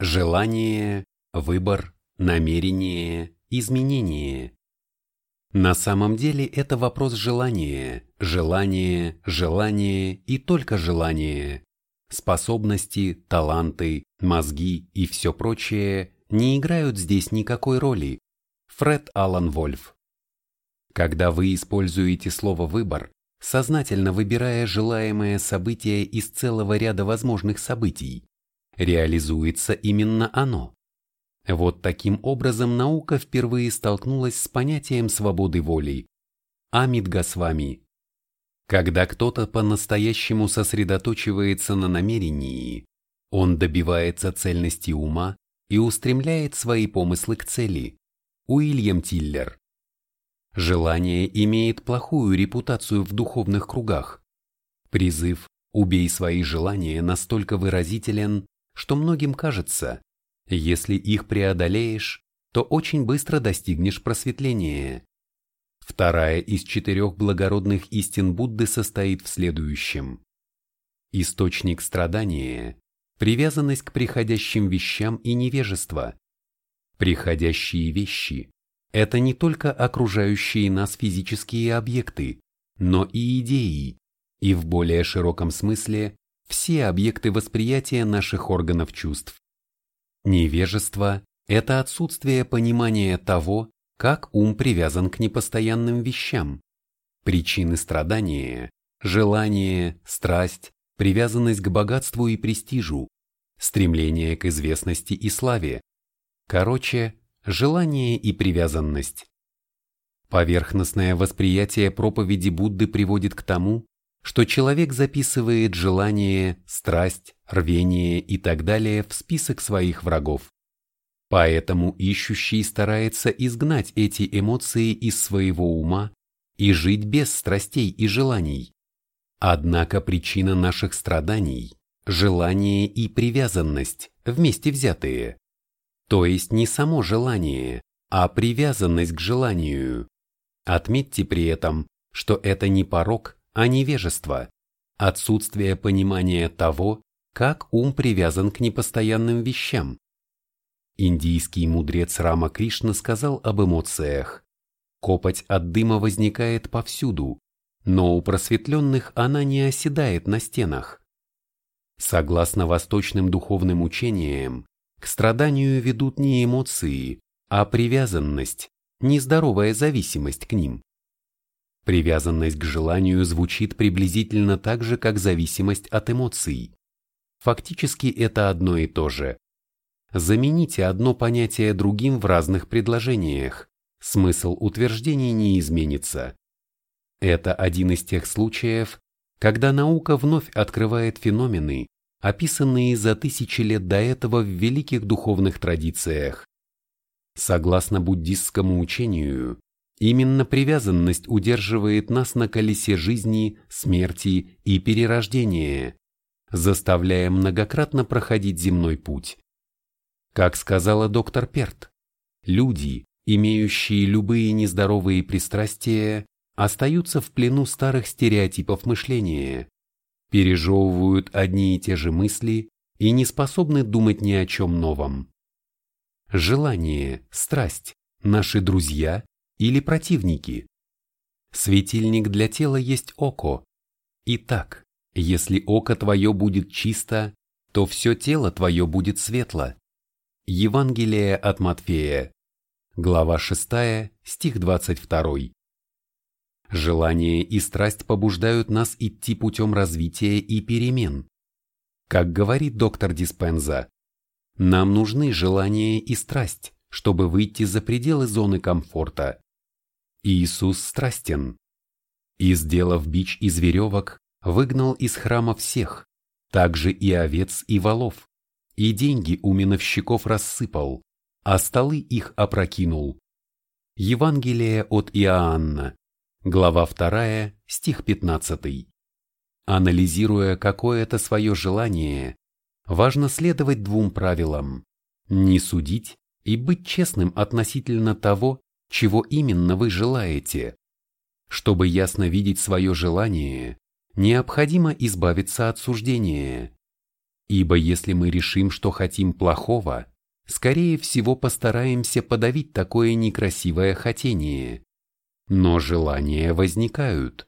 желание, выбор, намерение, изменение. На самом деле это вопрос желания, желания, желания и только желания. Способности, таланты, мозги и все прочее не играют здесь никакой роли. Фред Аллан Вольф. Когда вы используете слово «выбор», сознательно выбирая желаемое событие из целого ряда возможных событий, реализуется именно оно. Вот таким образом наука впервые столкнулась с понятием свободы воли. Амид Госвами. Когда кто-то по-настоящему сосредоточивается на намерении, он добивается цельности ума и устремляет свои помыслы к цели. Уильям Тиллер. Желание имеет плохую репутацию в духовных кругах. Призыв «убей свои желания» настолько выразителен, что многим кажется, если их преодолеешь, то очень быстро достигнешь просветления. Вторая из четырех благородных истин Будды состоит в следующем. Источник страдания – привязанность к приходящим вещам и невежество. Приходящие вещи – это не только окружающие нас физические объекты, но и идеи, и в более широком смысле все объекты восприятия наших органов чувств. Невежество – это отсутствие понимания того, как ум привязан к непостоянным вещам. Причины страдания – желание, страсть, привязанность к богатству и престижу, стремление к известности и славе. Короче, желание и привязанность. Поверхностное восприятие проповеди Будды приводит к тому, что человек записывает желание, страсть, рвение и так далее в список своих врагов. Поэтому ищущий старается изгнать эти эмоции из своего ума и жить без страстей и желаний. Однако причина наших страданий – желание и привязанность, вместе взятые. То есть не само желание, а привязанность к желанию. Отметьте при этом, что это не порог, а невежество, отсутствие понимания того, как ум привязан к непостоянным вещам. Индийский мудрец Рама Кришна сказал об эмоциях. Копоть от дыма возникает повсюду, но у просветленных она не оседает на стенах. Согласно восточным духовным учениям, к страданию ведут не эмоции, а привязанность, нездоровая зависимость к ним. Привязанность к желанию звучит приблизительно так же, как зависимость от эмоций. Фактически это одно и то же. Замените одно понятие другим в разных предложениях, смысл утверждений не изменится. Это один из тех случаев, когда наука вновь открывает феномены, описанные за тысячи лет до этого в великих духовных традициях. Согласно буддистскому учению, Именно привязанность удерживает нас на колесе жизни, смерти и перерождения, заставляя многократно проходить земной путь. Как сказала доктор Перт, люди, имеющие любые нездоровые пристрастия, остаются в плену старых стереотипов мышления, пережевывают одни и те же мысли и не способны думать ни о чем новом. Желание, страсть, наши друзья или противники. Светильник для тела есть око. Итак, если око твое будет чисто, то все тело твое будет светло. Евангелие от Матфея, глава 6, стих 22. Желание и страсть побуждают нас идти путем развития и перемен. Как говорит доктор Диспенза, нам нужны желание и страсть, чтобы выйти за пределы зоны комфорта. Иисус страстен. И, сделав бич из веревок, выгнал из храма всех, также и овец и волов, и деньги у миновщиков рассыпал, а столы их опрокинул. Евангелие от Иоанна, глава 2, стих 15. Анализируя какое-то свое желание, важно следовать двум правилам – не судить и быть честным относительно того, чего именно вы желаете. Чтобы ясно видеть свое желание, необходимо избавиться от суждения. Ибо если мы решим, что хотим плохого, скорее всего постараемся подавить такое некрасивое хотение. Но желания возникают.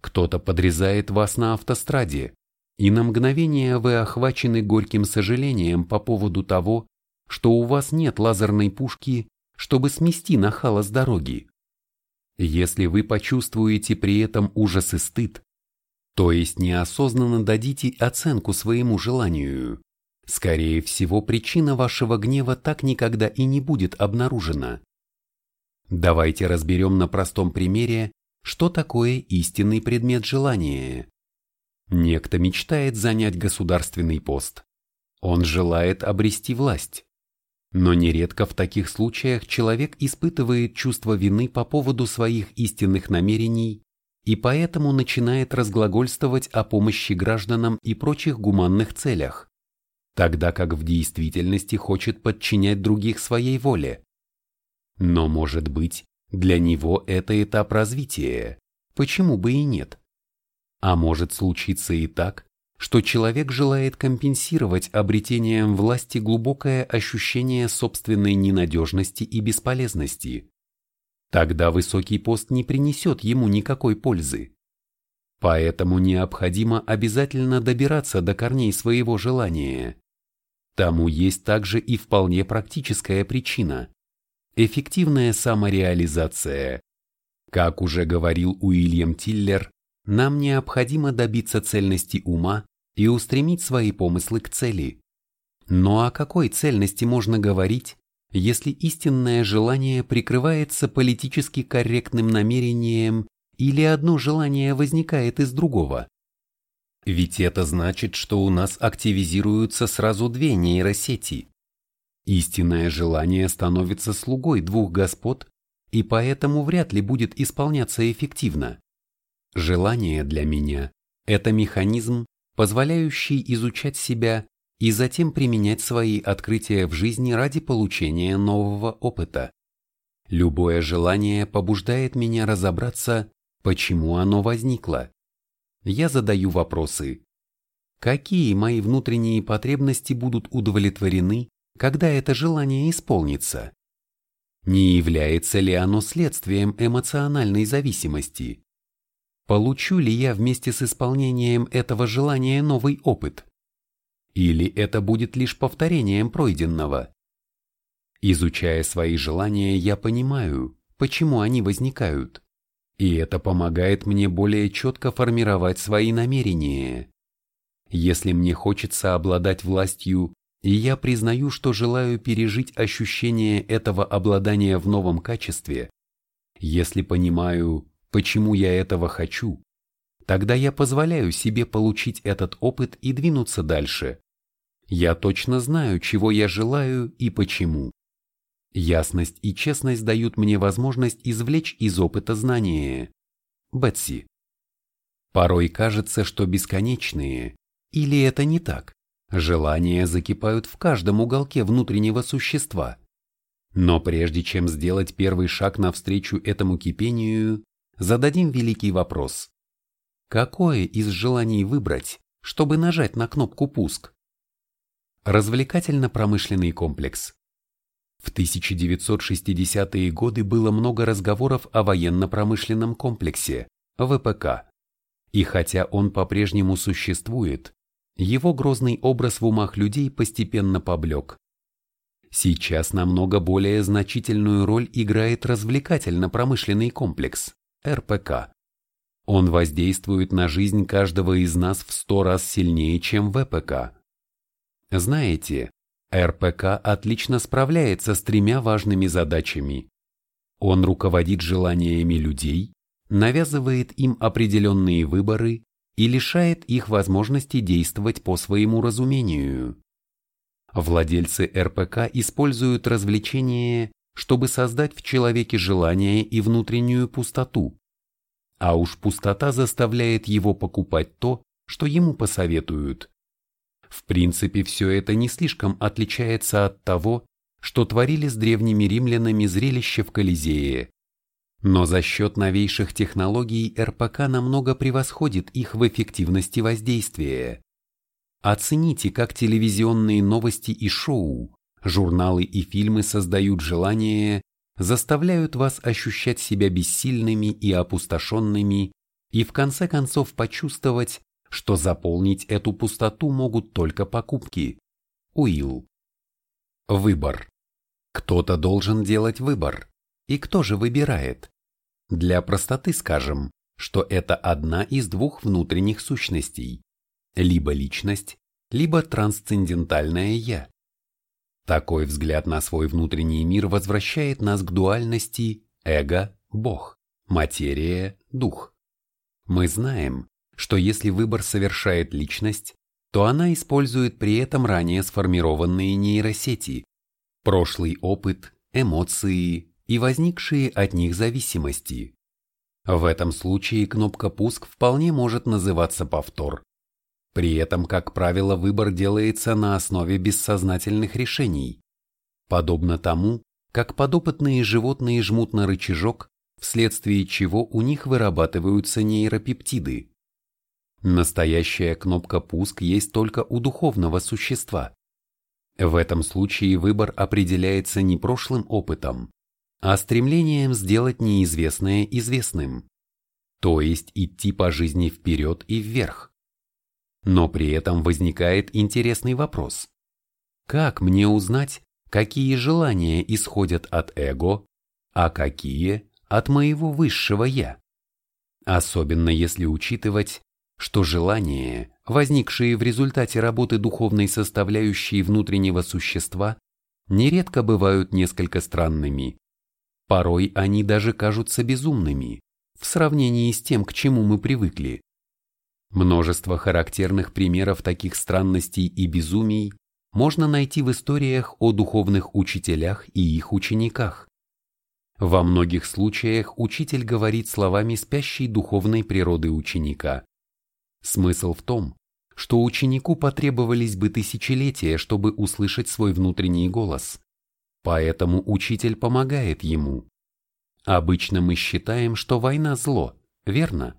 Кто-то подрезает вас на автостраде, и на мгновение вы охвачены горьким сожалением по поводу того, что у вас нет лазерной пушки, чтобы смести нахала с дороги. Если вы почувствуете при этом ужас и стыд, то есть неосознанно дадите оценку своему желанию, скорее всего причина вашего гнева так никогда и не будет обнаружена. Давайте разберем на простом примере, что такое истинный предмет желания. Некто мечтает занять государственный пост. Он желает обрести власть. Но нередко в таких случаях человек испытывает чувство вины по поводу своих истинных намерений и поэтому начинает разглагольствовать о помощи гражданам и прочих гуманных целях, тогда как в действительности хочет подчинять других своей воле. Но, может быть, для него это этап развития, почему бы и нет? А может случиться и так, что человек желает компенсировать обретением власти глубокое ощущение собственной ненадежности и бесполезности. Тогда высокий пост не принесет ему никакой пользы. Поэтому необходимо обязательно добираться до корней своего желания. Тому есть также и вполне практическая причина – эффективная самореализация. Как уже говорил Уильям Тиллер, нам необходимо добиться цельности ума и устремить свои помыслы к цели. Но о какой цельности можно говорить, если истинное желание прикрывается политически корректным намерением или одно желание возникает из другого? Ведь это значит, что у нас активизируются сразу две нейросети. Истинное желание становится слугой двух господ и поэтому вряд ли будет исполняться эффективно. Желание для меня – это механизм, позволяющий изучать себя и затем применять свои открытия в жизни ради получения нового опыта. Любое желание побуждает меня разобраться, почему оно возникло. Я задаю вопросы. Какие мои внутренние потребности будут удовлетворены, когда это желание исполнится? Не является ли оно следствием эмоциональной зависимости? Получу ли я вместе с исполнением этого желания новый опыт? Или это будет лишь повторением пройденного? Изучая свои желания, я понимаю, почему они возникают. И это помогает мне более четко формировать свои намерения. Если мне хочется обладать властью, и я признаю, что желаю пережить ощущение этого обладания в новом качестве, если понимаю, почему я этого хочу, тогда я позволяю себе получить этот опыт и двинуться дальше. Я точно знаю, чего я желаю и почему. Ясность и честность дают мне возможность извлечь из опыта знания. Бетси. Порой кажется, что бесконечные, или это не так, желания закипают в каждом уголке внутреннего существа. Но прежде чем сделать первый шаг навстречу этому кипению, зададим великий вопрос. Какое из желаний выбрать, чтобы нажать на кнопку «Пуск»? Развлекательно-промышленный комплекс. В 1960-е годы было много разговоров о военно-промышленном комплексе, ВПК. И хотя он по-прежнему существует, его грозный образ в умах людей постепенно поблек. Сейчас намного более значительную роль играет развлекательно-промышленный комплекс. РПК. Он воздействует на жизнь каждого из нас в сто раз сильнее, чем ВПК. Знаете, РПК отлично справляется с тремя важными задачами. Он руководит желаниями людей, навязывает им определенные выборы и лишает их возможности действовать по своему разумению. Владельцы РПК используют развлечения чтобы создать в человеке желание и внутреннюю пустоту. А уж пустота заставляет его покупать то, что ему посоветуют. В принципе, все это не слишком отличается от того, что творили с древними римлянами зрелище в Колизее. Но за счет новейших технологий РПК намного превосходит их в эффективности воздействия. Оцените, как телевизионные новости и шоу, журналы и фильмы создают желание, заставляют вас ощущать себя бессильными и опустошенными и в конце концов почувствовать, что заполнить эту пустоту могут только покупки. Уилл. Выбор. Кто-то должен делать выбор. И кто же выбирает? Для простоты скажем, что это одна из двух внутренних сущностей. Либо личность, либо трансцендентальное «я». Такой взгляд на свой внутренний мир возвращает нас к дуальности эго – Бог, материя – Дух. Мы знаем, что если выбор совершает личность, то она использует при этом ранее сформированные нейросети, прошлый опыт, эмоции и возникшие от них зависимости. В этом случае кнопка «Пуск» вполне может называться повтор. При этом, как правило, выбор делается на основе бессознательных решений. Подобно тому, как подопытные животные жмут на рычажок, вследствие чего у них вырабатываются нейропептиды. Настоящая кнопка «Пуск» есть только у духовного существа. В этом случае выбор определяется не прошлым опытом, а стремлением сделать неизвестное известным, то есть идти по жизни вперед и вверх. Но при этом возникает интересный вопрос. Как мне узнать, какие желания исходят от эго, а какие от моего высшего «я»? Особенно если учитывать, что желания, возникшие в результате работы духовной составляющей внутреннего существа, нередко бывают несколько странными. Порой они даже кажутся безумными в сравнении с тем, к чему мы привыкли. Множество характерных примеров таких странностей и безумий можно найти в историях о духовных учителях и их учениках. Во многих случаях учитель говорит словами спящей духовной природы ученика. Смысл в том, что ученику потребовались бы тысячелетия, чтобы услышать свой внутренний голос. Поэтому учитель помогает ему. Обычно мы считаем, что война зло, верно?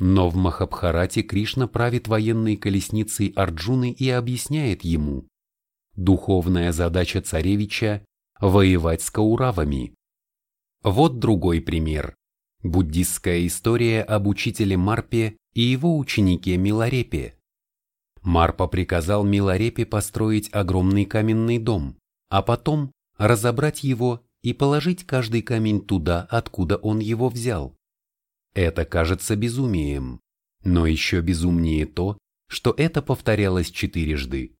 Но в Махабхарате Кришна правит военной колесницей Арджуны и объясняет ему. Духовная задача царевича – воевать с кауравами. Вот другой пример. Буддистская история об учителе Марпе и его ученике Миларепе. Марпа приказал Миларепе построить огромный каменный дом, а потом разобрать его и положить каждый камень туда, откуда он его взял. Это кажется безумием, но еще безумнее то, что это повторялось четырежды.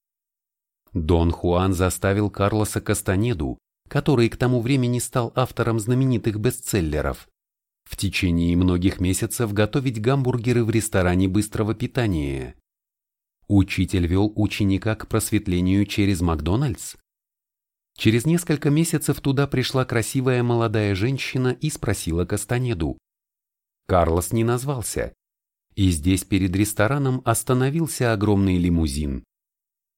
Дон Хуан заставил Карлоса Кастанеду, который к тому времени стал автором знаменитых бестселлеров, в течение многих месяцев готовить гамбургеры в ресторане быстрого питания. Учитель вел ученика к просветлению через Макдональдс. Через несколько месяцев туда пришла красивая молодая женщина и спросила Кастанеду, Карлос не назвался. И здесь перед рестораном остановился огромный лимузин.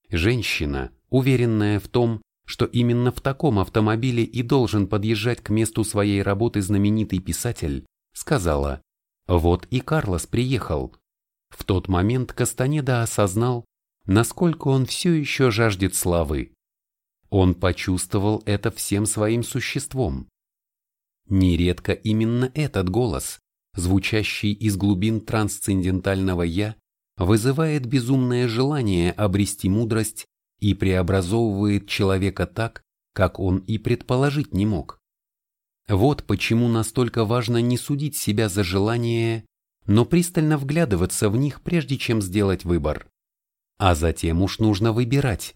Женщина, уверенная в том, что именно в таком автомобиле и должен подъезжать к месту своей работы знаменитый писатель, сказала, вот и Карлос приехал. В тот момент Кастанеда осознал, насколько он все еще жаждет славы. Он почувствовал это всем своим существом. Нередко именно этот голос, звучащий из глубин трансцендентального «я», вызывает безумное желание обрести мудрость и преобразовывает человека так, как он и предположить не мог. Вот почему настолько важно не судить себя за желания, но пристально вглядываться в них, прежде чем сделать выбор. А затем уж нужно выбирать.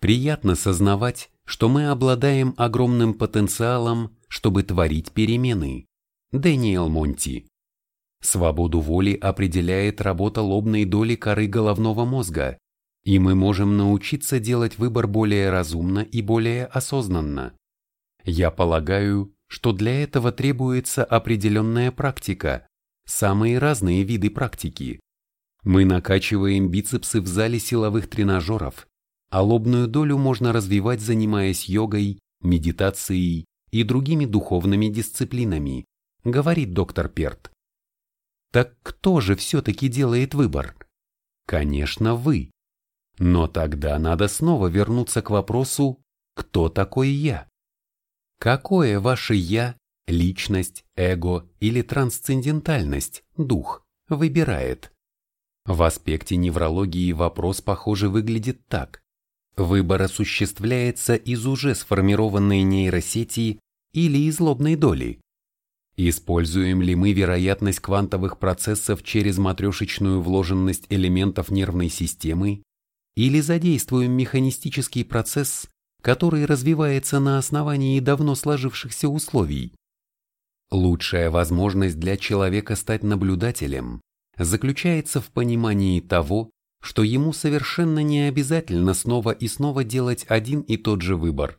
Приятно сознавать, что мы обладаем огромным потенциалом, чтобы творить перемены. Дэниел Монти. Свободу воли определяет работа лобной доли коры головного мозга, и мы можем научиться делать выбор более разумно и более осознанно. Я полагаю, что для этого требуется определенная практика, самые разные виды практики. Мы накачиваем бицепсы в зале силовых тренажеров, а лобную долю можно развивать, занимаясь йогой, медитацией и другими духовными дисциплинами говорит доктор Перт. Так кто же все-таки делает выбор? Конечно, вы. Но тогда надо снова вернуться к вопросу, кто такой я? Какое ваше «я», личность, эго или трансцендентальность, дух, выбирает? В аспекте неврологии вопрос, похоже, выглядит так. Выбор осуществляется из уже сформированной нейросети или из лобной доли. Используем ли мы вероятность квантовых процессов через матрешечную вложенность элементов нервной системы или задействуем механистический процесс, который развивается на основании давно сложившихся условий? Лучшая возможность для человека стать наблюдателем заключается в понимании того, что ему совершенно не обязательно снова и снова делать один и тот же выбор.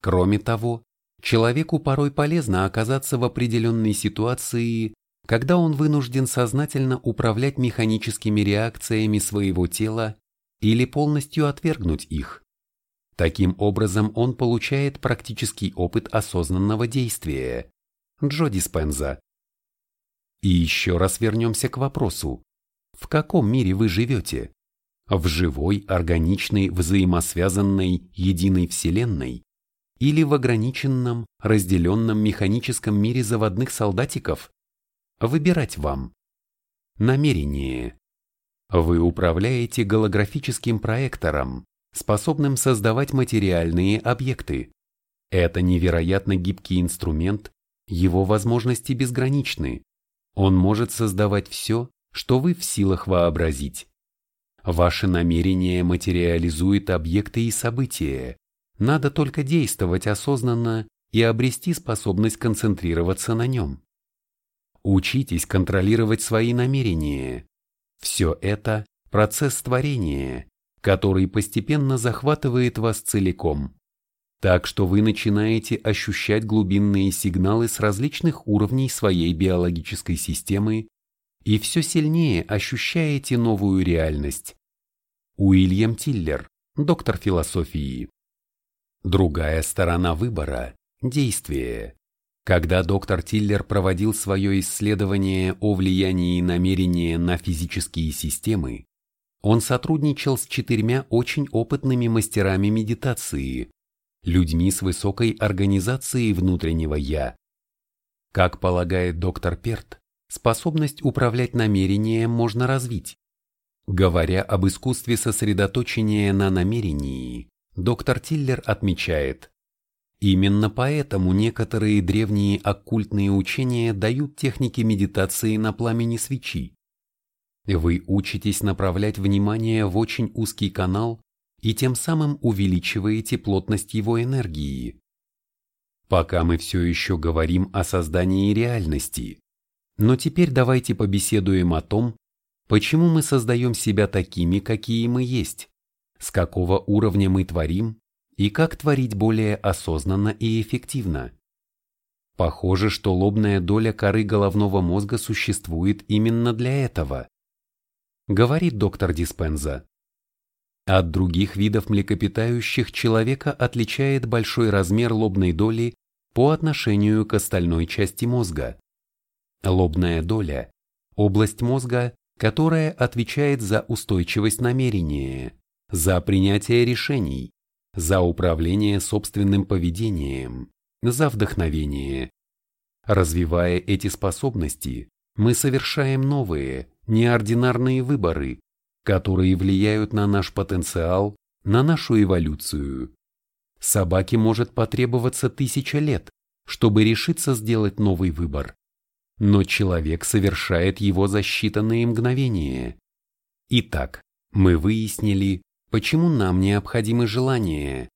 Кроме того, человеку порой полезно оказаться в определенной ситуации, когда он вынужден сознательно управлять механическими реакциями своего тела или полностью отвергнуть их. Таким образом он получает практический опыт осознанного действия. Джо Диспенза. И еще раз вернемся к вопросу. В каком мире вы живете? В живой, органичной, взаимосвязанной, единой Вселенной? Или в ограниченном, разделенном механическом мире заводных солдатиков? Выбирать вам. Намерение. Вы управляете голографическим проектором, способным создавать материальные объекты. Это невероятно гибкий инструмент, его возможности безграничны. Он может создавать все, что вы в силах вообразить. Ваше намерение материализует объекты и события. Надо только действовать осознанно и обрести способность концентрироваться на нем. Учитесь контролировать свои намерения. Все это – процесс творения, который постепенно захватывает вас целиком. Так что вы начинаете ощущать глубинные сигналы с различных уровней своей биологической системы и все сильнее ощущаете новую реальность. Уильям Тиллер, доктор философии. Другая сторона выбора – действие. Когда доктор Тиллер проводил свое исследование о влиянии намерения на физические системы, он сотрудничал с четырьмя очень опытными мастерами медитации, людьми с высокой организацией внутреннего «я». Как полагает доктор Перт, способность управлять намерением можно развить. Говоря об искусстве сосредоточения на намерении, доктор Тиллер отмечает, именно поэтому некоторые древние оккультные учения дают техники медитации на пламени свечи. Вы учитесь направлять внимание в очень узкий канал и тем самым увеличиваете плотность его энергии. Пока мы все еще говорим о создании реальности. Но теперь давайте побеседуем о том, почему мы создаем себя такими, какие мы есть, с какого уровня мы творим и как творить более осознанно и эффективно. Похоже, что лобная доля коры головного мозга существует именно для этого. Говорит доктор Диспенза. От других видов млекопитающих человека отличает большой размер лобной доли по отношению к остальной части мозга. Лобная доля – область мозга, которая отвечает за устойчивость намерения, за принятие решений, за управление собственным поведением, за вдохновение. Развивая эти способности, мы совершаем новые, неординарные выборы, которые влияют на наш потенциал, на нашу эволюцию. Собаке может потребоваться тысяча лет, чтобы решиться сделать новый выбор. Но человек совершает его за считанные мгновения. Итак, мы выяснили, почему нам необходимы желания.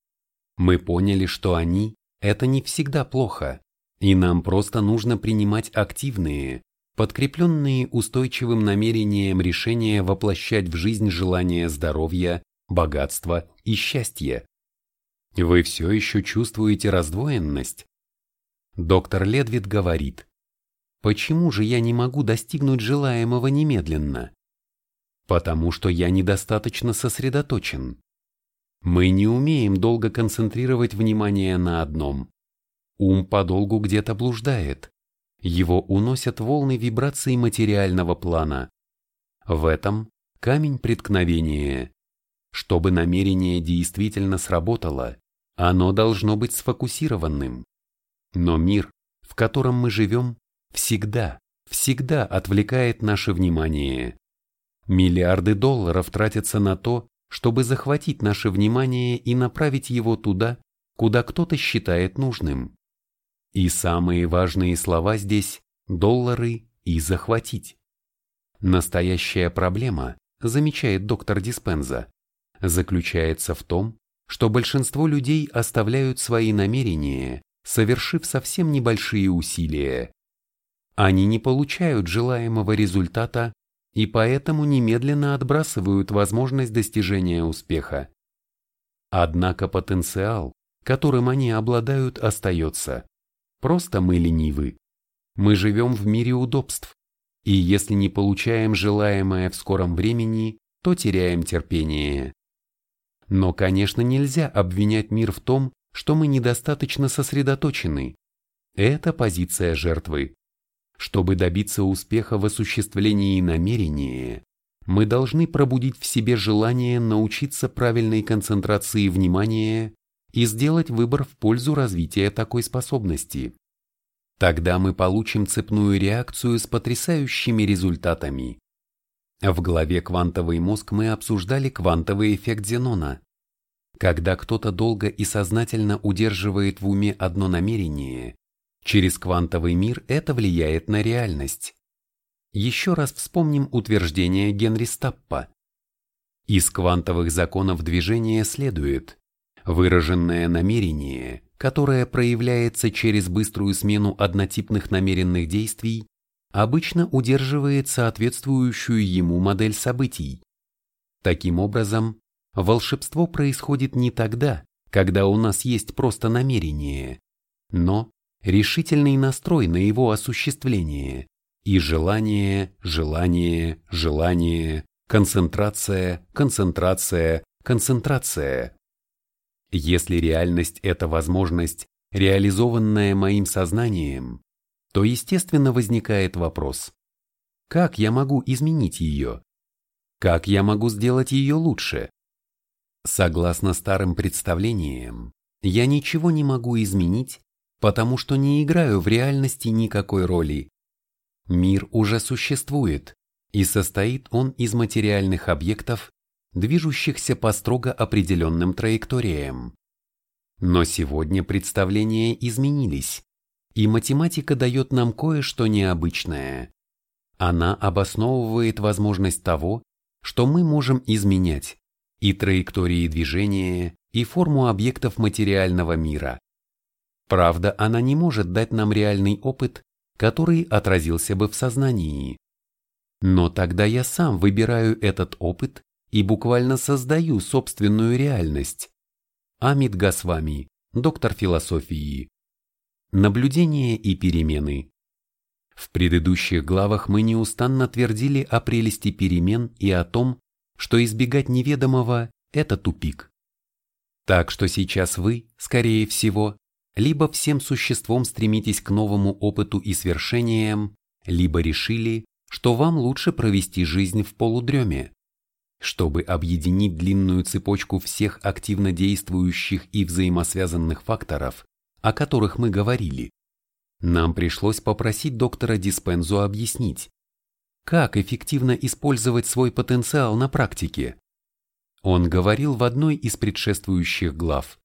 Мы поняли, что они – это не всегда плохо, и нам просто нужно принимать активные, подкрепленные устойчивым намерением решения воплощать в жизнь желание здоровья, богатства и счастья. Вы все еще чувствуете раздвоенность? Доктор Ледвит говорит, почему же я не могу достигнуть желаемого немедленно? Потому что я недостаточно сосредоточен. Мы не умеем долго концентрировать внимание на одном. Ум подолгу где-то блуждает. Его уносят волны вибраций материального плана. В этом, камень преткновения. Чтобы намерение действительно сработало, оно должно быть сфокусированным. Но мир, в котором мы живем, всегда, всегда отвлекает наше внимание. Миллиарды долларов тратятся на то, чтобы захватить наше внимание и направить его туда, куда кто-то считает нужным. И самые важные слова здесь – доллары и захватить. Настоящая проблема, замечает доктор Диспенза, заключается в том, что большинство людей оставляют свои намерения, совершив совсем небольшие усилия. Они не получают желаемого результата и поэтому немедленно отбрасывают возможность достижения успеха. Однако потенциал, которым они обладают, остается. Просто мы ленивы. Мы живем в мире удобств, и если не получаем желаемое в скором времени, то теряем терпение. Но, конечно, нельзя обвинять мир в том, что мы недостаточно сосредоточены. Это позиция жертвы. Чтобы добиться успеха в осуществлении намерения, мы должны пробудить в себе желание научиться правильной концентрации внимания и сделать выбор в пользу развития такой способности. Тогда мы получим цепную реакцию с потрясающими результатами. В главе «Квантовый мозг» мы обсуждали квантовый эффект Зенона. Когда кто-то долго и сознательно удерживает в уме одно намерение, через квантовый мир это влияет на реальность. Еще раз вспомним утверждение Генри Стаппа. Из квантовых законов движения следует, выраженное намерение которая проявляется через быструю смену однотипных намеренных действий, обычно удерживает соответствующую ему модель событий. Таким образом, волшебство происходит не тогда, когда у нас есть просто намерение, но решительный настрой на его осуществление и желание, желание, желание, концентрация, концентрация, концентрация. Если реальность – это возможность, реализованная моим сознанием, то естественно возникает вопрос, как я могу изменить ее? Как я могу сделать ее лучше? Согласно старым представлениям, я ничего не могу изменить, потому что не играю в реальности никакой роли. Мир уже существует, и состоит он из материальных объектов, движущихся по строго определенным траекториям. Но сегодня представления изменились, и математика дает нам кое-что необычное. Она обосновывает возможность того, что мы можем изменять и траектории движения, и форму объектов материального мира. Правда, она не может дать нам реальный опыт, который отразился бы в сознании. Но тогда я сам выбираю этот опыт и буквально создаю собственную реальность. Амит Гасвами, доктор философии. Наблюдение и перемены. В предыдущих главах мы неустанно твердили о прелести перемен и о том, что избегать неведомого – это тупик. Так что сейчас вы, скорее всего, либо всем существом стремитесь к новому опыту и свершениям, либо решили, что вам лучше провести жизнь в полудреме. Чтобы объединить длинную цепочку всех активно действующих и взаимосвязанных факторов, о которых мы говорили, нам пришлось попросить доктора Диспензу объяснить, как эффективно использовать свой потенциал на практике. Он говорил в одной из предшествующих глав.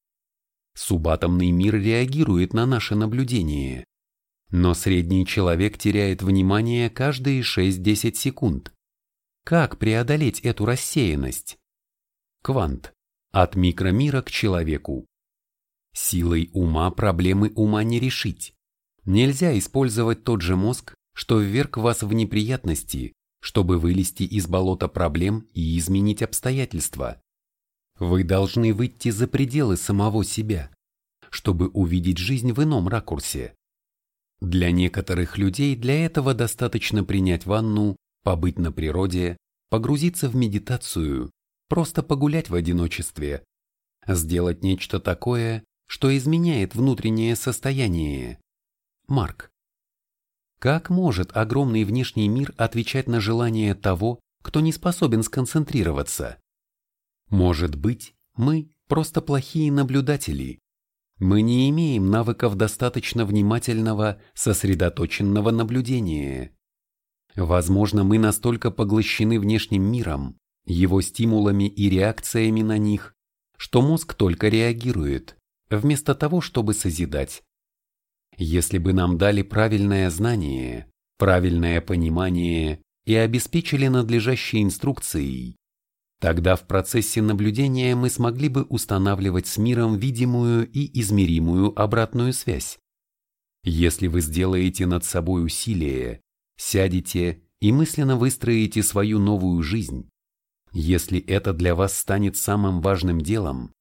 Субатомный мир реагирует на наше наблюдение, но средний человек теряет внимание каждые 6-10 секунд. Как преодолеть эту рассеянность? Квант. От микромира к человеку. Силой ума проблемы ума не решить. Нельзя использовать тот же мозг, что вверг вас в неприятности, чтобы вылезти из болота проблем и изменить обстоятельства. Вы должны выйти за пределы самого себя, чтобы увидеть жизнь в ином ракурсе. Для некоторых людей для этого достаточно принять ванну побыть на природе, погрузиться в медитацию, просто погулять в одиночестве, сделать нечто такое, что изменяет внутреннее состояние. Марк. Как может огромный внешний мир отвечать на желание того, кто не способен сконцентрироваться. Может быть, мы просто плохие наблюдатели. Мы не имеем навыков достаточно внимательного, сосредоточенного наблюдения. Возможно, мы настолько поглощены внешним миром, его стимулами и реакциями на них, что мозг только реагирует, вместо того, чтобы созидать. Если бы нам дали правильное знание, правильное понимание и обеспечили надлежащей инструкцией, тогда в процессе наблюдения мы смогли бы устанавливать с миром видимую и измеримую обратную связь. Если вы сделаете над собой усилие, сядете и мысленно выстроите свою новую жизнь, если это для вас станет самым важным делом,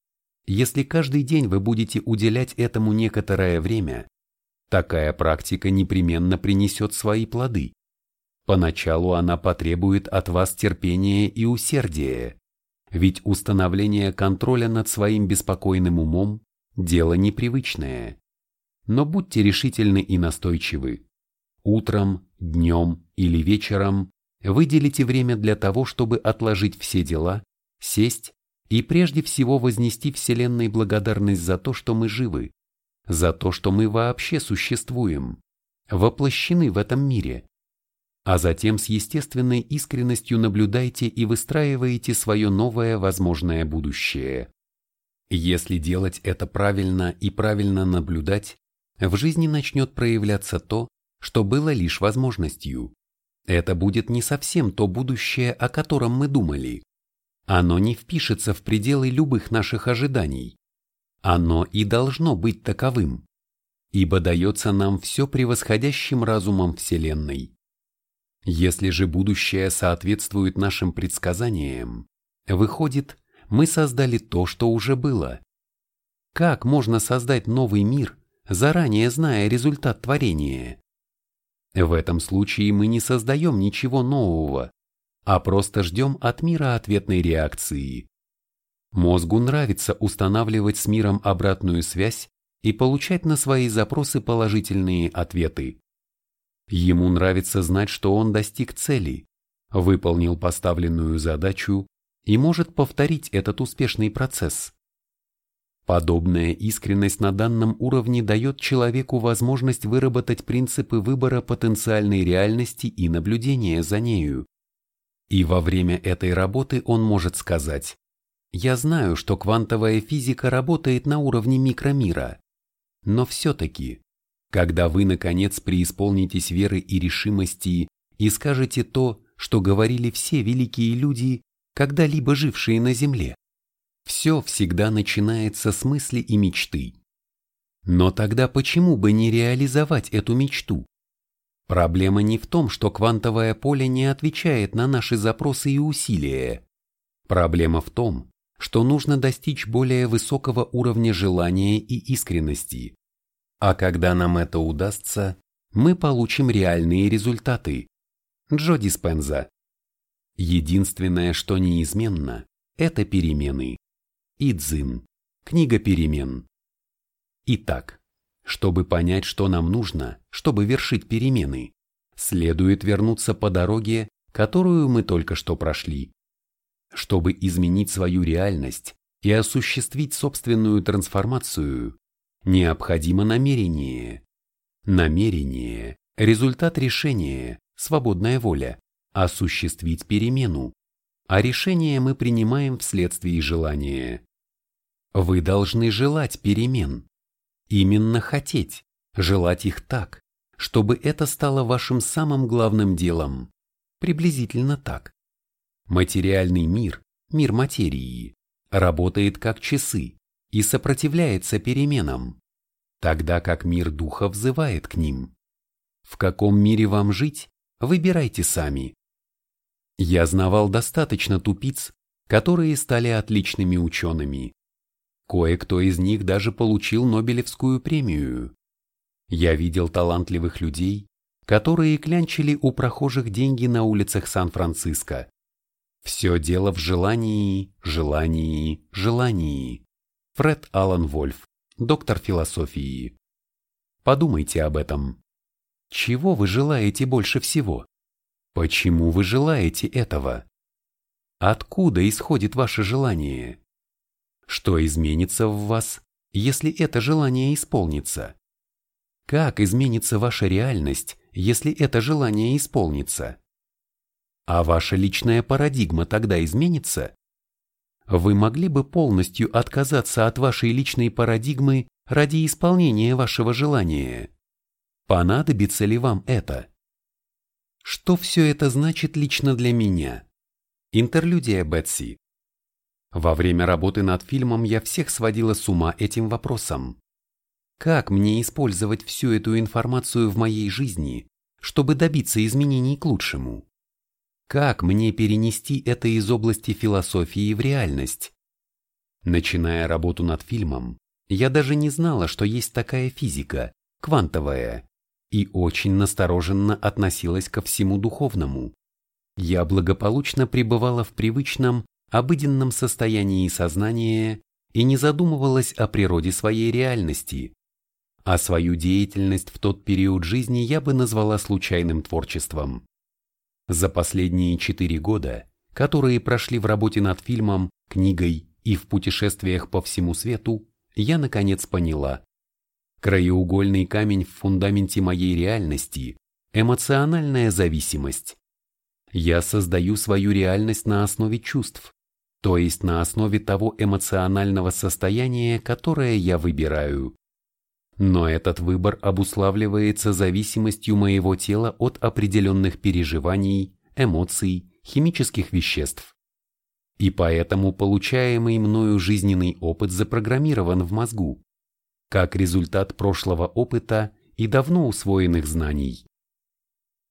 если каждый день вы будете уделять этому некоторое время, такая практика непременно принесет свои плоды. Поначалу она потребует от вас терпения и усердия, ведь установление контроля над своим беспокойным умом – дело непривычное. Но будьте решительны и настойчивы. Утром, днем или вечером выделите время для того, чтобы отложить все дела, сесть и прежде всего вознести Вселенной благодарность за то, что мы живы, за то, что мы вообще существуем, воплощены в этом мире. А затем с естественной искренностью наблюдайте и выстраиваете свое новое возможное будущее. Если делать это правильно и правильно наблюдать, в жизни начнет проявляться то, что было лишь возможностью. Это будет не совсем то будущее, о котором мы думали. Оно не впишется в пределы любых наших ожиданий. Оно и должно быть таковым, ибо дается нам все превосходящим разумом Вселенной. Если же будущее соответствует нашим предсказаниям, выходит, мы создали то, что уже было. Как можно создать новый мир, заранее зная результат творения? В этом случае мы не создаем ничего нового, а просто ждем от мира ответной реакции. Мозгу нравится устанавливать с миром обратную связь и получать на свои запросы положительные ответы. Ему нравится знать, что он достиг цели, выполнил поставленную задачу и может повторить этот успешный процесс. Подобная искренность на данном уровне дает человеку возможность выработать принципы выбора потенциальной реальности и наблюдения за нею. И во время этой работы он может сказать «Я знаю, что квантовая физика работает на уровне микромира, но все-таки, когда вы, наконец, преисполнитесь веры и решимости и скажете то, что говорили все великие люди, когда-либо жившие на Земле, все всегда начинается с мысли и мечты. Но тогда почему бы не реализовать эту мечту? Проблема не в том, что квантовое поле не отвечает на наши запросы и усилия. Проблема в том, что нужно достичь более высокого уровня желания и искренности. А когда нам это удастся, мы получим реальные результаты. Джо Диспенза. Единственное, что неизменно, это перемены. Идзин. Книга перемен. Итак, чтобы понять, что нам нужно, чтобы вершить перемены, следует вернуться по дороге, которую мы только что прошли. Чтобы изменить свою реальность и осуществить собственную трансформацию, необходимо намерение. Намерение – результат решения, свободная воля, осуществить перемену, а решение мы принимаем вследствие желания. Вы должны желать перемен. Именно хотеть, желать их так, чтобы это стало вашим самым главным делом. Приблизительно так. Материальный мир, мир материи, работает как часы и сопротивляется переменам, тогда как мир духа взывает к ним. В каком мире вам жить, выбирайте сами. Я знавал достаточно тупиц, которые стали отличными учеными. Кое-кто из них даже получил Нобелевскую премию. Я видел талантливых людей, которые клянчили у прохожих деньги на улицах Сан-Франциско. Все дело в желании, желании, желании. Фред Аллан Вольф, доктор философии. Подумайте об этом. Чего вы желаете больше всего? Почему вы желаете этого? Откуда исходит ваше желание? Что изменится в вас, если это желание исполнится? Как изменится ваша реальность, если это желание исполнится? А ваша личная парадигма тогда изменится? Вы могли бы полностью отказаться от вашей личной парадигмы ради исполнения вашего желания? Понадобится ли вам это? Что все это значит лично для меня? Интерлюдия Бетси. Во время работы над фильмом я всех сводила с ума этим вопросом. Как мне использовать всю эту информацию в моей жизни, чтобы добиться изменений к лучшему? Как мне перенести это из области философии в реальность? Начиная работу над фильмом, я даже не знала, что есть такая физика, квантовая, и очень настороженно относилась ко всему духовному. Я благополучно пребывала в привычном, обыденном состоянии сознания и не задумывалась о природе своей реальности, а свою деятельность в тот период жизни я бы назвала случайным творчеством. За последние четыре года, которые прошли в работе над фильмом, книгой и в путешествиях по всему свету, я наконец поняла. Краеугольный камень в фундаменте моей реальности – эмоциональная зависимость. Я создаю свою реальность на основе чувств, то есть на основе того эмоционального состояния, которое я выбираю. Но этот выбор обуславливается зависимостью моего тела от определенных переживаний, эмоций, химических веществ. И поэтому получаемый мною жизненный опыт запрограммирован в мозгу, как результат прошлого опыта и давно усвоенных знаний.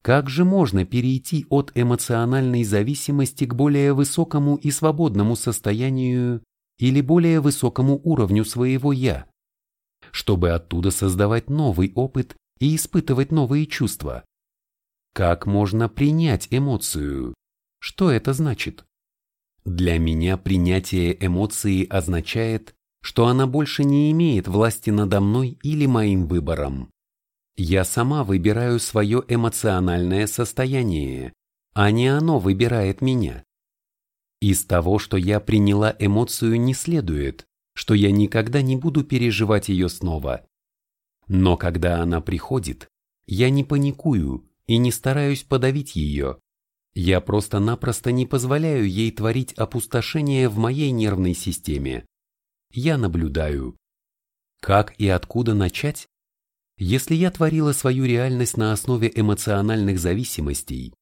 Как же можно перейти от эмоциональной зависимости к более высокому и свободному состоянию или более высокому уровню своего «я»? Чтобы оттуда создавать новый опыт и испытывать новые чувства. Как можно принять эмоцию? Что это значит? Для меня принятие эмоции означает, что она больше не имеет власти надо мной или моим выбором. Я сама выбираю свое эмоциональное состояние, а не оно выбирает меня. Из того, что я приняла эмоцию, не следует, что я никогда не буду переживать ее снова. Но когда она приходит, я не паникую и не стараюсь подавить ее. Я просто-напросто не позволяю ей творить опустошение в моей нервной системе. Я наблюдаю. Как и откуда начать? Если я творила свою реальность на основе эмоциональных зависимостей,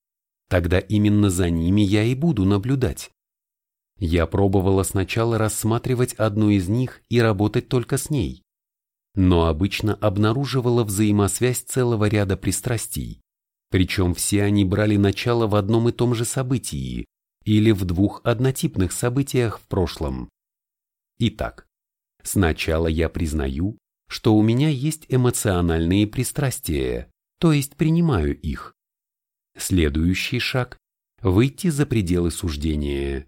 тогда именно за ними я и буду наблюдать. Я пробовала сначала рассматривать одну из них и работать только с ней, но обычно обнаруживала взаимосвязь целого ряда пристрастий, причем все они брали начало в одном и том же событии или в двух однотипных событиях в прошлом. Итак, сначала я признаю, что у меня есть эмоциональные пристрастия, то есть принимаю их. Следующий шаг – выйти за пределы суждения.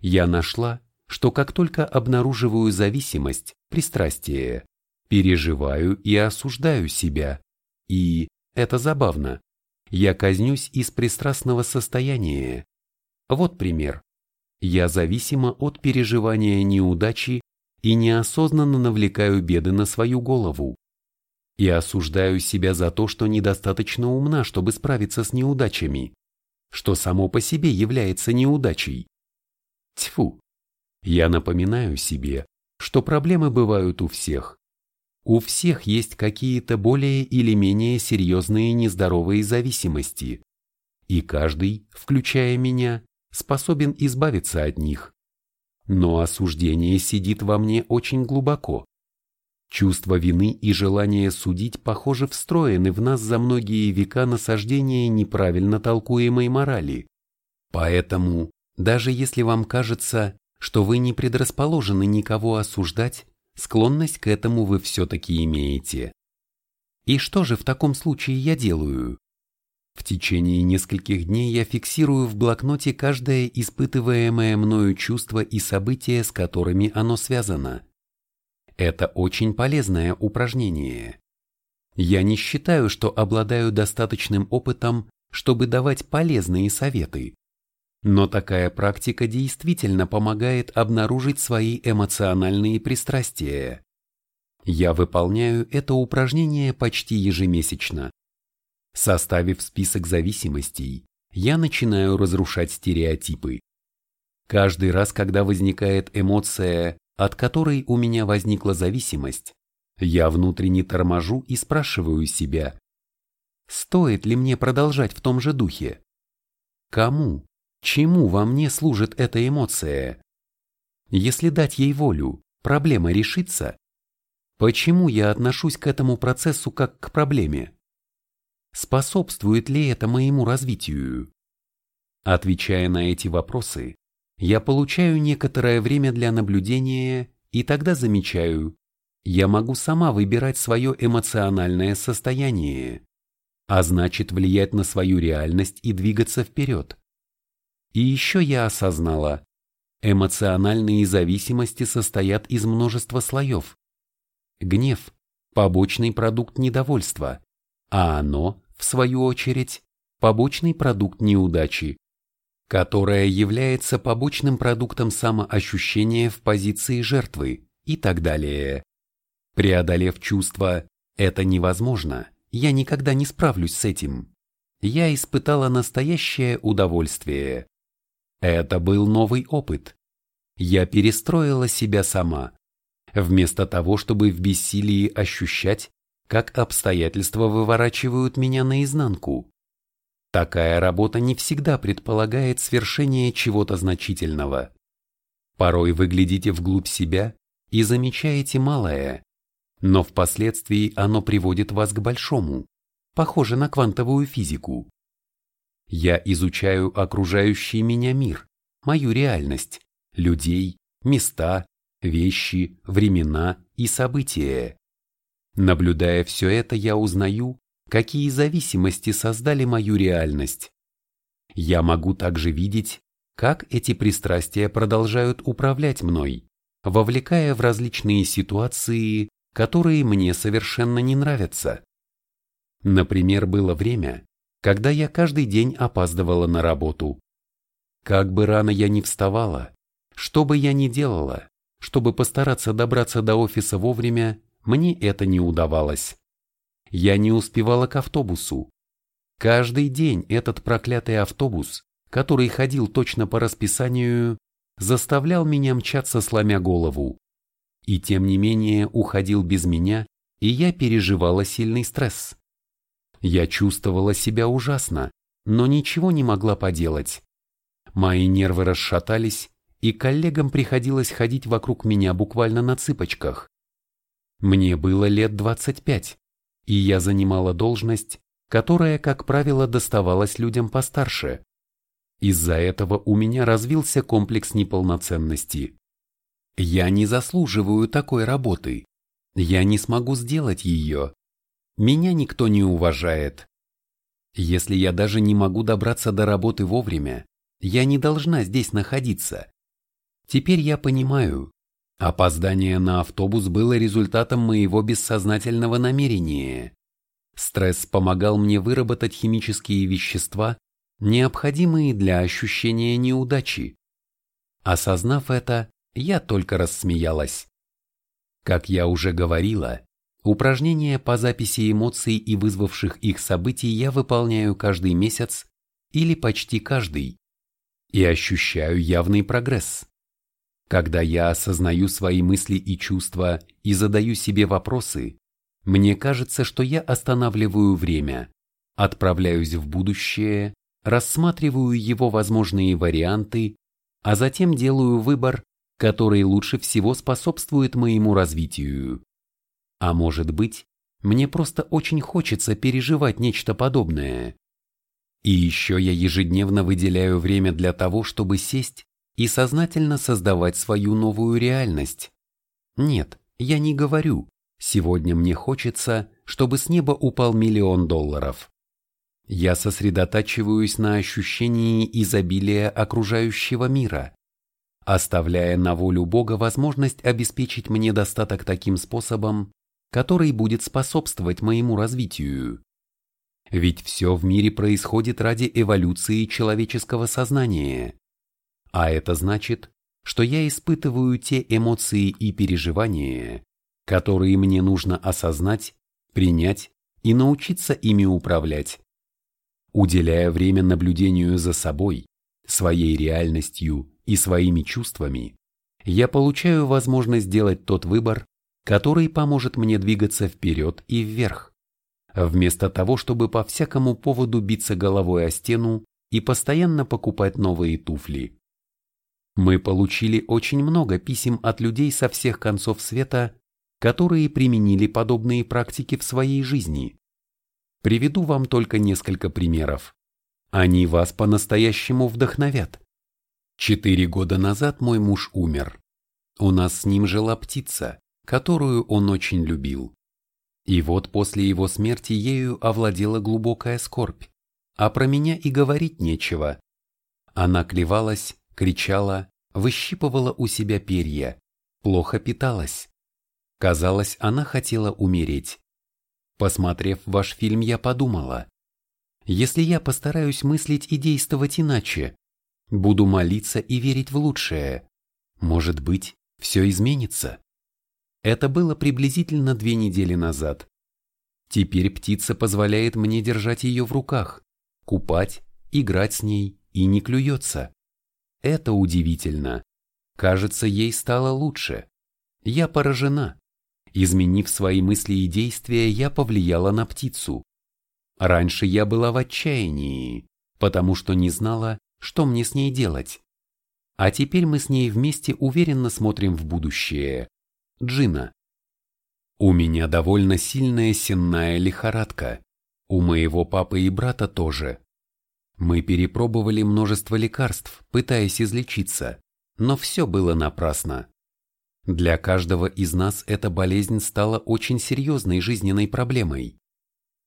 Я нашла, что как только обнаруживаю зависимость, пристрастие, переживаю и осуждаю себя. И, это забавно, я казнюсь из пристрастного состояния. Вот пример. Я зависима от переживания неудачи и неосознанно навлекаю беды на свою голову. И осуждаю себя за то, что недостаточно умна, чтобы справиться с неудачами, что само по себе является неудачей. Тьфу! Я напоминаю себе, что проблемы бывают у всех. У всех есть какие-то более или менее серьезные нездоровые зависимости. И каждый, включая меня, способен избавиться от них. Но осуждение сидит во мне очень глубоко. Чувство вины и желание судить, похоже, встроены в нас за многие века насаждения неправильно толкуемой морали. Поэтому даже если вам кажется, что вы не предрасположены никого осуждать, склонность к этому вы все-таки имеете. И что же в таком случае я делаю? В течение нескольких дней я фиксирую в блокноте каждое испытываемое мною чувство и событие, с которыми оно связано. Это очень полезное упражнение. Я не считаю, что обладаю достаточным опытом, чтобы давать полезные советы. Но такая практика действительно помогает обнаружить свои эмоциональные пристрастия. Я выполняю это упражнение почти ежемесячно. Составив список зависимостей, я начинаю разрушать стереотипы. Каждый раз, когда возникает эмоция, от которой у меня возникла зависимость, я внутренне торможу и спрашиваю себя, стоит ли мне продолжать в том же духе? Кому, чему во мне служит эта эмоция? Если дать ей волю, проблема решится? Почему я отношусь к этому процессу как к проблеме? Способствует ли это моему развитию? Отвечая на эти вопросы, я получаю некоторое время для наблюдения и тогда замечаю, я могу сама выбирать свое эмоциональное состояние, а значит влиять на свою реальность и двигаться вперед. И еще я осознала, эмоциональные зависимости состоят из множества слоев. Гнев – побочный продукт недовольства, а оно, в свою очередь, побочный продукт неудачи, которая является побочным продуктом самоощущения в позиции жертвы и так далее. Преодолев чувство «это невозможно», я никогда не справлюсь с этим, я испытала настоящее удовольствие. Это был новый опыт. Я перестроила себя сама, вместо того, чтобы в бессилии ощущать, как обстоятельства выворачивают меня наизнанку. Такая работа не всегда предполагает свершение чего-то значительного. Порой вы глядите вглубь себя и замечаете малое, но впоследствии оно приводит вас к большому, похоже на квантовую физику. Я изучаю окружающий меня мир, мою реальность, людей, места, вещи, времена и события. Наблюдая все это, я узнаю, какие зависимости создали мою реальность. Я могу также видеть, как эти пристрастия продолжают управлять мной, вовлекая в различные ситуации, которые мне совершенно не нравятся. Например, было время, когда я каждый день опаздывала на работу. Как бы рано я ни вставала, что бы я ни делала, чтобы постараться добраться до офиса вовремя, мне это не удавалось. Я не успевала к автобусу. Каждый день этот проклятый автобус, который ходил точно по расписанию, заставлял меня мчаться сломя голову. И тем не менее уходил без меня, и я переживала сильный стресс. Я чувствовала себя ужасно, но ничего не могла поделать. Мои нервы расшатались, и коллегам приходилось ходить вокруг меня буквально на цыпочках. Мне было лет 25, и я занимала должность, которая, как правило, доставалась людям постарше. Из-за этого у меня развился комплекс неполноценности. Я не заслуживаю такой работы. Я не смогу сделать ее. Меня никто не уважает. Если я даже не могу добраться до работы вовремя, я не должна здесь находиться. Теперь я понимаю, опоздание на автобус было результатом моего бессознательного намерения. Стресс помогал мне выработать химические вещества, необходимые для ощущения неудачи. Осознав это, я только рассмеялась. Как я уже говорила, Упражнения по записи эмоций и вызвавших их событий я выполняю каждый месяц или почти каждый и ощущаю явный прогресс. Когда я осознаю свои мысли и чувства и задаю себе вопросы, мне кажется, что я останавливаю время, отправляюсь в будущее, рассматриваю его возможные варианты, а затем делаю выбор, который лучше всего способствует моему развитию. А может быть, мне просто очень хочется переживать нечто подобное. И еще я ежедневно выделяю время для того, чтобы сесть и сознательно создавать свою новую реальность. Нет, я не говорю, сегодня мне хочется, чтобы с неба упал миллион долларов. Я сосредотачиваюсь на ощущении изобилия окружающего мира, оставляя на волю Бога возможность обеспечить мне достаток таким способом, который будет способствовать моему развитию. Ведь все в мире происходит ради эволюции человеческого сознания. А это значит, что я испытываю те эмоции и переживания, которые мне нужно осознать, принять и научиться ими управлять. Уделяя время наблюдению за собой, своей реальностью и своими чувствами, я получаю возможность сделать тот выбор, который поможет мне двигаться вперед и вверх, вместо того, чтобы по всякому поводу биться головой о стену и постоянно покупать новые туфли. Мы получили очень много писем от людей со всех концов света, которые применили подобные практики в своей жизни. Приведу вам только несколько примеров. Они вас по-настоящему вдохновят. Четыре года назад мой муж умер. У нас с ним жила птица, которую он очень любил. И вот после его смерти ею овладела глубокая скорбь, а про меня и говорить нечего. Она клевалась, кричала, выщипывала у себя перья, плохо питалась. Казалось, она хотела умереть. Посмотрев ваш фильм, я подумала, если я постараюсь мыслить и действовать иначе, буду молиться и верить в лучшее, может быть, все изменится. Это было приблизительно две недели назад. Теперь птица позволяет мне держать ее в руках, купать, играть с ней и не клюется. Это удивительно. Кажется, ей стало лучше. Я поражена. Изменив свои мысли и действия, я повлияла на птицу. Раньше я была в отчаянии, потому что не знала, что мне с ней делать. А теперь мы с ней вместе уверенно смотрим в будущее. Джина. У меня довольно сильная сенная лихорадка. У моего папы и брата тоже. Мы перепробовали множество лекарств, пытаясь излечиться, но все было напрасно. Для каждого из нас эта болезнь стала очень серьезной жизненной проблемой.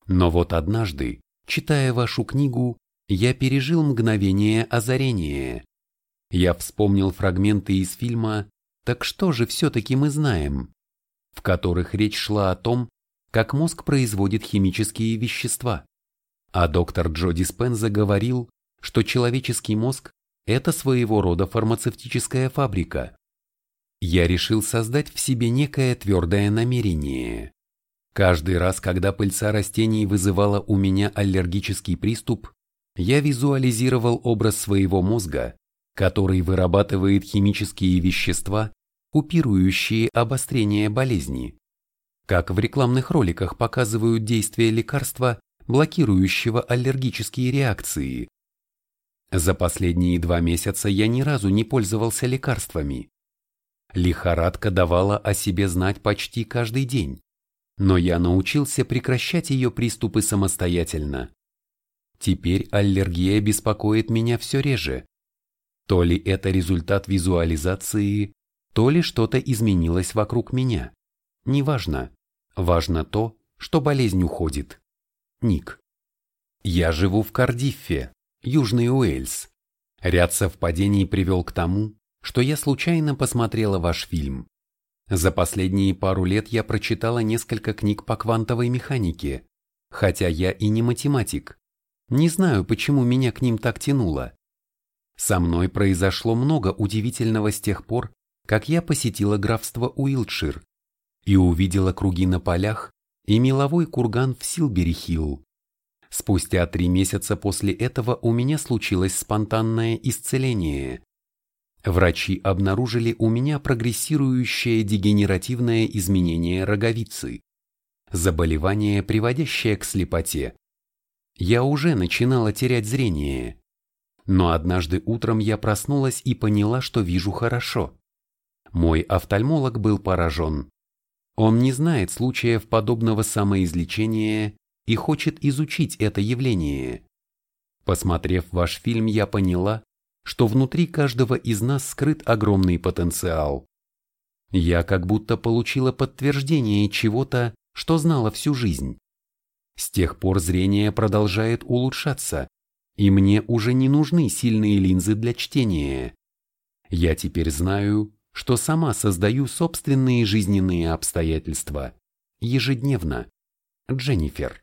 Но вот однажды, читая вашу книгу, я пережил мгновение озарения. Я вспомнил фрагменты из фильма «Так что же все-таки мы знаем?», в которых речь шла о том, как мозг производит химические вещества. А доктор Джо Диспенза говорил, что человеческий мозг – это своего рода фармацевтическая фабрика. Я решил создать в себе некое твердое намерение. Каждый раз, когда пыльца растений вызывала у меня аллергический приступ, я визуализировал образ своего мозга, который вырабатывает химические вещества, купирующие обострение болезни. Как в рекламных роликах показывают действие лекарства блокирующего аллергические реакции. За последние два месяца я ни разу не пользовался лекарствами. Лихорадка давала о себе знать почти каждый день, но я научился прекращать ее приступы самостоятельно. Теперь аллергия беспокоит меня все реже. То ли это результат визуализации, то ли что-то изменилось вокруг меня. Неважно. Важно то, что болезнь уходит. Ник. Я живу в Кардиффе, Южный Уэльс. Ряд совпадений привел к тому, что я случайно посмотрела ваш фильм. За последние пару лет я прочитала несколько книг по квантовой механике, хотя я и не математик. Не знаю, почему меня к ним так тянуло. Со мной произошло много удивительного с тех пор, как я посетила графство Уилтшир и увидела круги на полях, и меловой курган в Силбери-Хилл. Спустя три месяца после этого у меня случилось спонтанное исцеление. Врачи обнаружили у меня прогрессирующее дегенеративное изменение роговицы, заболевание, приводящее к слепоте. Я уже начинала терять зрение, но однажды утром я проснулась и поняла, что вижу хорошо. Мой офтальмолог был поражен. Он не знает случаев подобного самоизлечения и хочет изучить это явление. Посмотрев ваш фильм, я поняла, что внутри каждого из нас скрыт огромный потенциал. Я как будто получила подтверждение чего-то, что знала всю жизнь. С тех пор зрение продолжает улучшаться, и мне уже не нужны сильные линзы для чтения. Я теперь знаю, что сама создаю собственные жизненные обстоятельства. Ежедневно. Дженнифер.